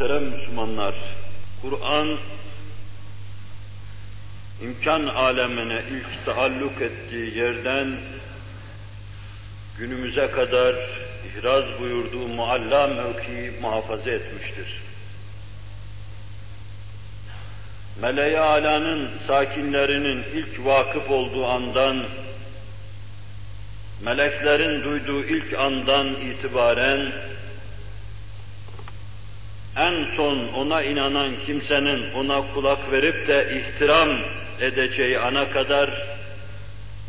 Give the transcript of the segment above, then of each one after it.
Muhterem Müslümanlar, Kur'an imkan alemine ilk taalluk ettiği yerden günümüze kadar ihraz buyurduğu mualla mevkiyi muhafaza etmiştir. Meleği alanın sakinlerinin ilk vakıf olduğu andan, meleklerin duyduğu ilk andan itibaren, en son ona inanan kimsenin ona kulak verip de ihtiram edeceği ana kadar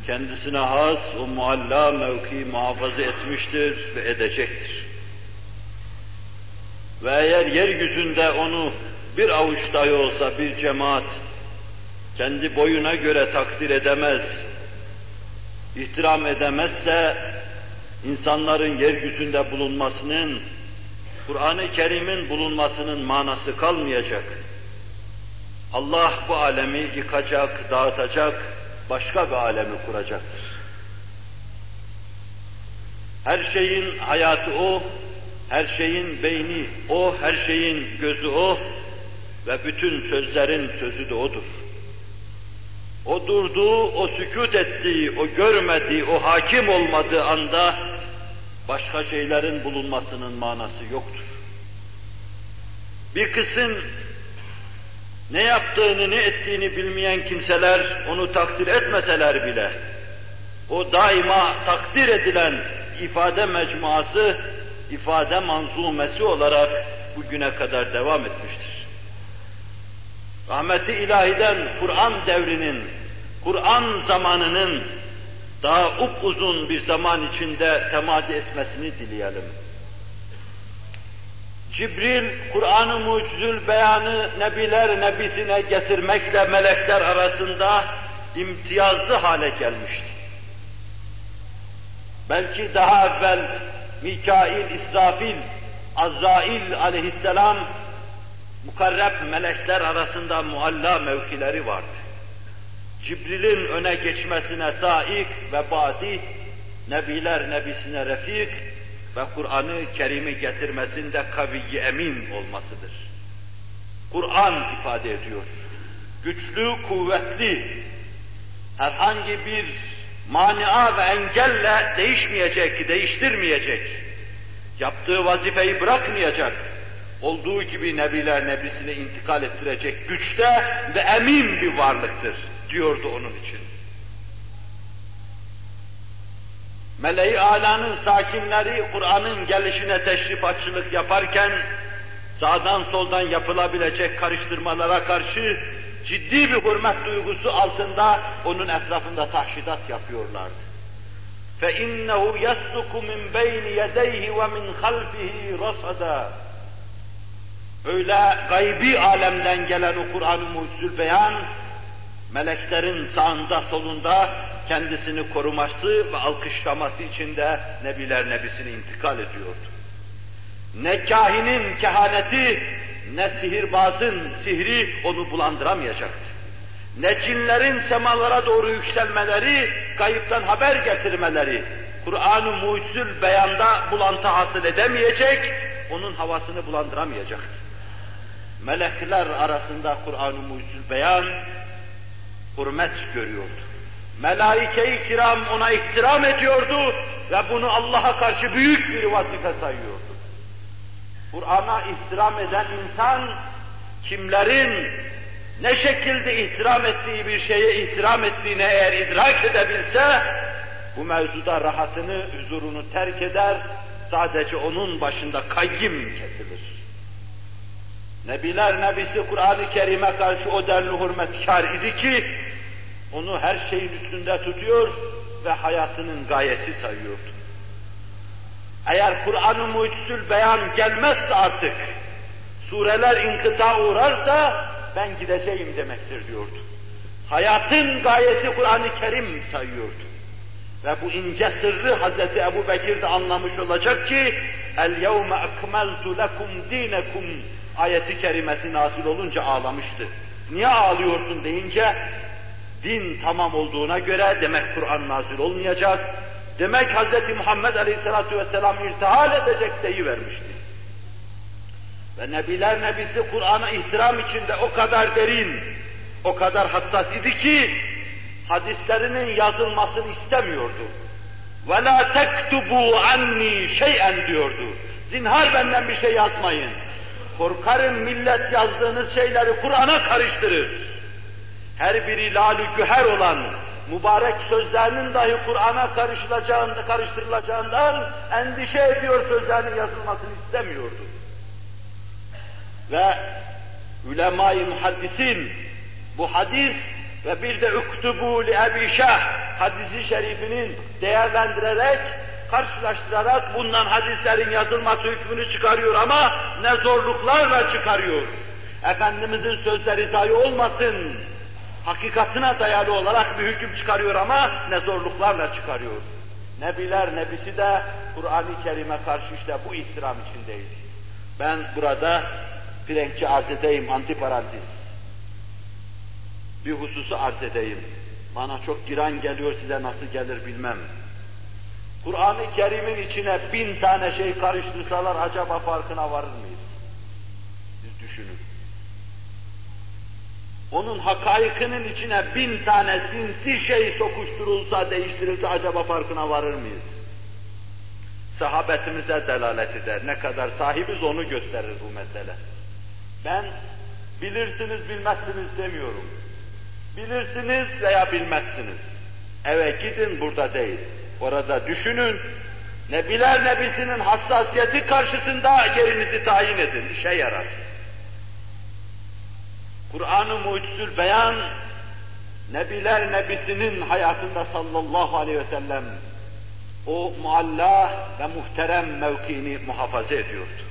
kendisine has o mualla mevki muhafaza etmiştir ve edecektir. Ve eğer yeryüzünde onu bir avuç dahi olsa bir cemaat kendi boyuna göre takdir edemez, ihtiram edemezse insanların yeryüzünde bulunmasının Kur'an-ı Kerim'in bulunmasının manası kalmayacak. Allah bu alemi yıkacak, dağıtacak, başka bir alemi kuracaktır. Her şeyin hayatı O, her şeyin beyni O, her şeyin gözü O ve bütün sözlerin sözü de O'dur. O durduğu, o sükut ettiği, o görmediği, o hakim olmadığı anda başka şeylerin bulunmasının manası yoktur. Bir kısım ne yaptığını, ne ettiğini bilmeyen kimseler onu takdir etmeseler bile, o daima takdir edilen ifade mecmuası, ifade manzumesi olarak bugüne kadar devam etmiştir. Rahmeti ilahiden Kur'an devrinin, Kur'an zamanının daha upuzun bir zaman içinde temadi etmesini dileyelim. Cibril, Kur'an-ı mucizül beyanı Nebiler Nebisine getirmekle melekler arasında imtiyazlı hale gelmişti. Belki daha evvel Mikail, İsrafil, Azrail aleyhisselam mukarreb melekler arasında mualla mevkileri vardı. Cibril'in öne geçmesine saik ve badi, Nebiler Nebisine refik ve Kur'an-ı Kerim'i getirmesinde kaviyi emin olmasıdır. Kur'an ifade ediyor. Güçlü, kuvvetli, herhangi bir mania ve engelle değişmeyecek, değiştirmeyecek, yaptığı vazifeyi bırakmayacak, olduğu gibi Nebiler Nebisine intikal ettirecek güçte ve emin bir varlıktır diyordu onun için. Meleği alanın sakinleri Kur'an'ın gelişine teşrifatçılık yaparken sağdan soldan yapılabilecek karıştırmalara karşı ciddi bir hürmet duygusu altında onun etrafında tahşidat yapıyorlardı. فَاِنَّهُ يَسْلُكُ مِنْ بَيْنِ يَدَيْهِ وَمِنْ خَلْفِهِ رَصَدًا Öyle gaybi alemden gelen o Kur'an-ı Mucizül Beyan, meleklerin sağında solunda kendisini koruması ve alkışlaması içinde Nebiler Nebisini intikal ediyordu. Ne kahinin kehaneti, ne sihirbazın sihri onu bulandıramayacaktı. Ne cinlerin semalara doğru yükselmeleri, kayıptan haber getirmeleri, Kur'an-ı mucizül beyanda bulantı hasıl edemeyecek, onun havasını bulandıramayacaktı. Melekler arasında Kur'an-ı mucizül beyan, hürmet görüyordu. Melaike-i kiram ona ihtiram ediyordu ve bunu Allah'a karşı büyük bir vazife sayıyordu. Kur'an'a ihtiram eden insan, kimlerin ne şekilde ihtiram ettiği bir şeye ihtiram ettiğini eğer idrak edebilse, bu mevzuda rahatını, huzurunu terk eder, sadece onun başında kayyim kesilir. Nebiler Nebisi Kur'an-ı Kerim'e karşı o denli hürmetkar idi ki, onu her şeyin üstünde tutuyor ve hayatının gayesi sayıyordu. Eğer Kur'an-ı Mucizül Beyan gelmezse artık, sureler inkıta uğrarsa ben gideceğim demektir diyordu. Hayatın gayesi Kur'an-ı Kerim sayıyordu. Ve bu ince sırrı Hazreti Ebu Bekir de anlamış olacak ki el-yevme ekmeltu lekum dinekum ayeti kerimesi nazil olunca ağlamıştı. Niye ağlıyorsun deyince din tamam olduğuna göre demek Kur'an nazil olmayacak, demek Hz. Muhammed Aleyhisselatü Vesselam irtihal edecek deyivermişti. Ve Nebiler Nebisi Kur'an'a ihtiram içinde o kadar derin, o kadar hassas idi ki hadislerinin yazılmasını istemiyordu. وَلَا تَكْتُبُوا عَنِّي şeyen diyordu. Zinhar benden bir şey yazmayın. Korkarım millet yazdığınız şeyleri Kur'an'a karıştırır. Her biri lalü güher olan, mübarek sözlerinin dahi Kur'an'a karışılacağında, karıştırılacağından endişe ediyor sözlerinin yazılmasını istemiyordu. Ve ulema-i muhaddisin bu hadis ve bir de uktubu li Ebi Şah hadisi şerifinin değerlendirerek, karşılaştırarak bundan hadislerin yazılması hükmünü çıkarıyor ama ne zorluklarla çıkarıyor. Efendimizin sözleri zayi olmasın, hakikatine dayalı olarak bir hüküm çıkarıyor ama ne zorluklarla çıkarıyor. Nebiler nebisi de Kur'an-ı Kerim'e karşı işte bu ihtiram içindeyiz. Ben burada Frenkçe arz edeyim, antiparantez bir hususu arz edeyim. Bana çok giran geliyor, size nasıl gelir bilmem. Kur'an-ı Kerim'in içine bin tane şey karıştırsalar acaba farkına varır mıyız? Siz düşünün. Onun hakaikinin içine bin tane sinsi şey sokuşturulsa, değiştirilse acaba farkına varır mıyız? Sahabetimize delalet eder. Ne kadar sahibiz onu gösterir bu mesele. Ben bilirsiniz bilmezsiniz demiyorum. Bilirsiniz veya bilmezsiniz. Eve gidin burada değil. Orada düşünün. Nebiler Nebisi'nin hassasiyeti karşısında yerinizi tayin edin. işe yarar. Kur'an-ı Mucizül Beyan, Nebiler Nebisi'nin hayatında sallallahu aleyhi ve sellem o mualla ve muhterem mevkiini muhafaza ediyordu.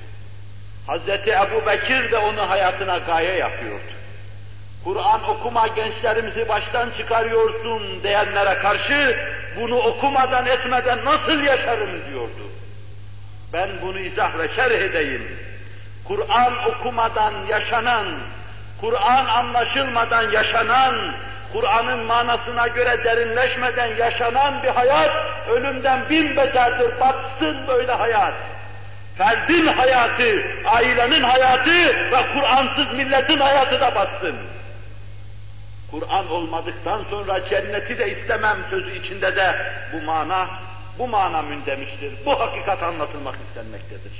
Hazreti Ebu Bekir de onu hayatına gaye yapıyordu. Kur'an okuma gençlerimizi baştan çıkarıyorsun diyenlere karşı bunu okumadan etmeden nasıl yaşarım diyordu. Ben bunu izah ve şerh edeyim. Kur'an okumadan yaşanan, Kur'an anlaşılmadan yaşanan, Kur'an'ın manasına göre derinleşmeden yaşanan bir hayat, ölümden bin beterdir, batsın böyle hayat. Ferdin hayatı, ailenin hayatı ve Kur'ansız milletin hayatı da batsın. Kur'an olmadıktan sonra cenneti de istemem sözü içinde de bu mana, bu mana mündemiştir. Bu hakikat anlatılmak istenmektedir.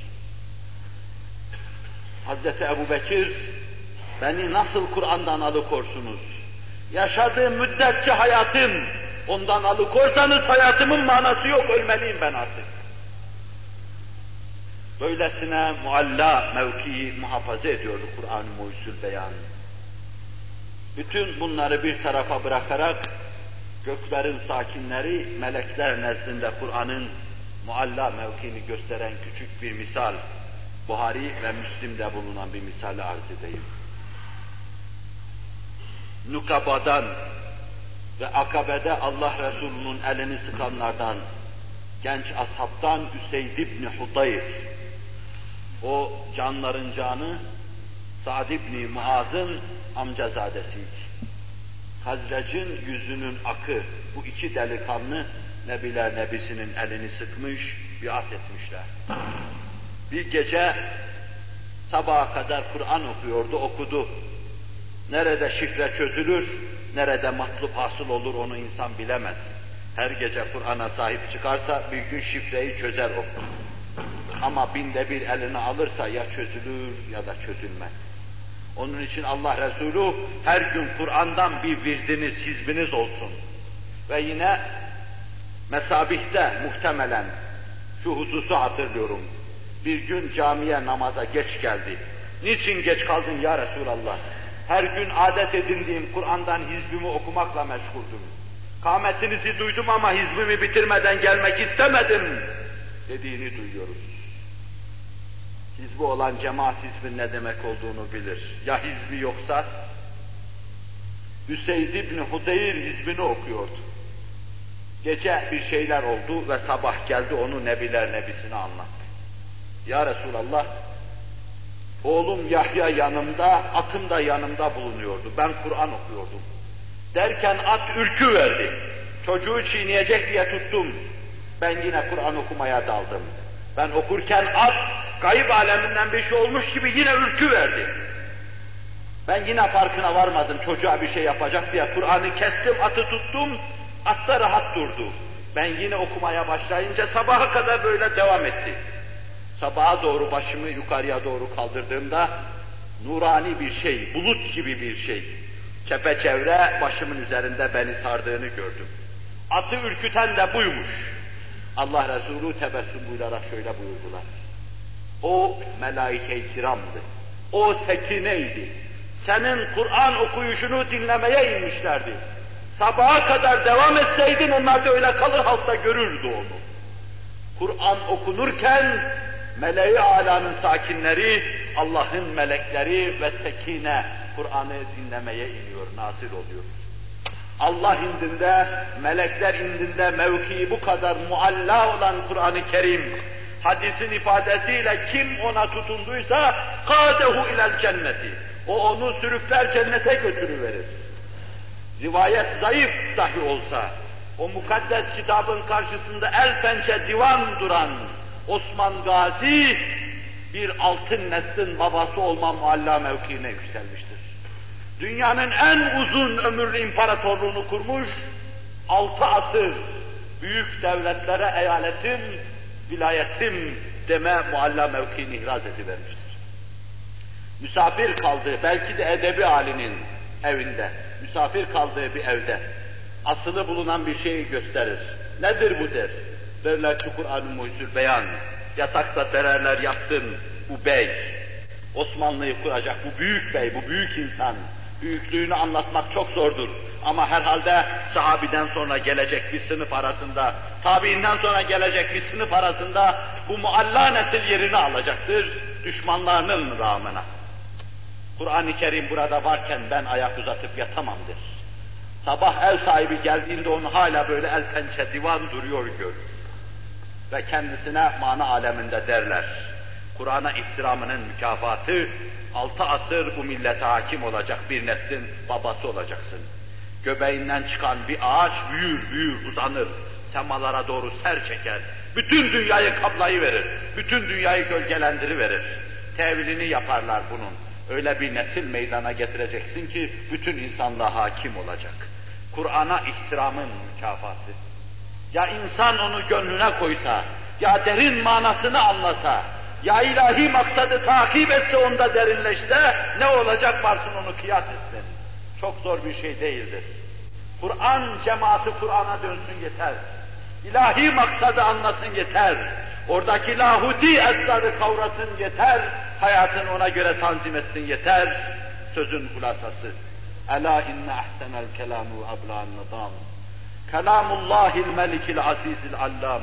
Hazreti Ebu Bekir, beni nasıl Kur'an'dan alıkorsunuz? Yaşadığım müddetçe hayatım, ondan alıkorsanız hayatımın manası yok, ölmeliyim ben artık. Böylesine mualla mevkii muhafaza ediyordu Kur'an-ı Mucizül Beyan. Bütün bunları bir tarafa bırakarak göklerin sakinleri melekler nezdinde Kur'an'ın mualla mevkini gösteren küçük bir misal, Buhari ve Müslim'de bulunan bir misali arz edeyim. Nukaba'dan ve Akabe'de Allah Resulü'nün elini sıkanlardan, genç ashabtan Üseyd ibn Hudayr, o canların canı, Sa'd ibn Muaz'ın amcazadesiydi. Hazrec'in yüzünün akı, bu iki delikanlı Nebiler Nebisi'nin elini sıkmış, biat etmişler. Bir gece sabaha kadar Kur'an okuyordu, okudu. Nerede şifre çözülür, nerede matlup hasıl olur onu insan bilemez. Her gece Kur'an'a sahip çıkarsa bir gün şifreyi çözer o. Ama binde bir eline alırsa ya çözülür ya da çözülmez. Onun için Allah Resulü her gün Kur'an'dan bir virdiniz, hizbiniz olsun. Ve yine mesabihte muhtemelen şu hususu hatırlıyorum. Bir gün camiye namaza geç geldi. Niçin geç kaldın ya Resulallah? Her gün adet edindiğim Kur'an'dan hizbimi okumakla meşguldüm. Kametinizi duydum ama hizbimi bitirmeden gelmek istemedim dediğini duyuyoruz hizbi olan cemaat hizbin ne demek olduğunu bilir. Ya hizbi yoksa? Hüseyin İbni Hudeyr hizbini okuyordu. Gece bir şeyler oldu ve sabah geldi onu Nebiler Nebisine anlattı. Ya Resulallah, oğlum Yahya yanımda, atım da yanımda bulunuyordu. Ben Kur'an okuyordum. Derken at ürkü verdi. Çocuğu çiğneyecek diye tuttum. Ben yine Kur'an okumaya daldım. Ben okurken at, kayıp aleminden bir şey olmuş gibi yine ürkü verdi. Ben yine farkına varmadım çocuğa bir şey yapacak diye. Kur'an'ı kestim, atı tuttum, at da rahat durdu. Ben yine okumaya başlayınca sabaha kadar böyle devam etti. Sabaha doğru başımı yukarıya doğru kaldırdığımda nurani bir şey, bulut gibi bir şey. Çepeçevre başımın üzerinde beni sardığını gördüm. Atı ürküten de buymuş. Allah Resulü tebessüm buyurarak şöyle buyurdular. O melaike-i kiramdı. O sekineydi. Senin Kur'an okuyuşunu dinlemeye inmişlerdi. Sabaha kadar devam etseydin onlar da öyle kalır halkta görürdü onu. Kur'an okunurken meleği alanın sakinleri, Allah'ın melekleri ve sekine Kur'an'ı dinlemeye iniyor, nazil oluyor. Allah indinde, melekler indinde mevkii bu kadar mualla olan Kur'an-ı Kerim, hadisin ifadesiyle kim ona tutunduysa kadehu ilel cenneti. O onu sürükler cennete götürüverir. Rivayet zayıf dahi olsa, o mukaddes kitabın karşısında el pençe divan duran Osman Gazi, bir altın neslin babası olma mualla mevkiine yükselmiştir. Dünyanın en uzun ömürlü imparatorluğunu kurmuş, altı asır büyük devletlere eyaletim, vilayetim deme mualla mevkiini ihraz edivermiştir. Misafir kaldığı, belki de edebi halinin evinde, misafir kaldığı bir evde asılı bulunan bir şeyi gösterir. Nedir bu der? Derler ki Kur'an-ı Beyan. Yatakta sererler yattın bu bey. Osmanlı'yı kuracak bu büyük bey, bu büyük insan. Büyüklüğünü anlatmak çok zordur. Ama herhalde sahabiden sonra gelecek bir sınıf arasında, tabiinden sonra gelecek bir sınıf arasında bu mualla nesil yerini alacaktır düşmanlarının rağmına. Kur'an-ı Kerim burada varken ben ayak uzatıp yatamamdır. Sabah ev sahibi geldiğinde onu hala böyle el pençe divan duruyor görür. Ve kendisine mana aleminde derler. Kur'an'a ihtiramının mükafatı, altı asır bu millete hakim olacak bir neslin babası olacaksın. Göbeğinden çıkan bir ağaç büyür büyür uzanır, semalara doğru ser çeker. Bütün dünyayı kaplayı verir, bütün dünyayı gölgelendiri verir. Tevilini yaparlar bunun. Öyle bir nesil meydana getireceksin ki bütün insanlığa hakim olacak. Kur'an'a ihtiramın mükafatı. Ya insan onu gönlüne koysa, ya derin manasını anlasa, ya ilahi maksadı takip etse onda derinleşse, ne olacak varsın onu kıyas etsin. Çok zor bir şey değildir. Kur'an cemaati Kur'an'a dönsün yeter. İlahi maksadı anlasın yeter. Oradaki lahuti esrarı kavrasın yeter. Hayatını ona göre tanzim etsin yeter. Sözün hulasası. Ela inne ahsenel kelamu ablan nizam. Kelamullahil melikil azizil allam.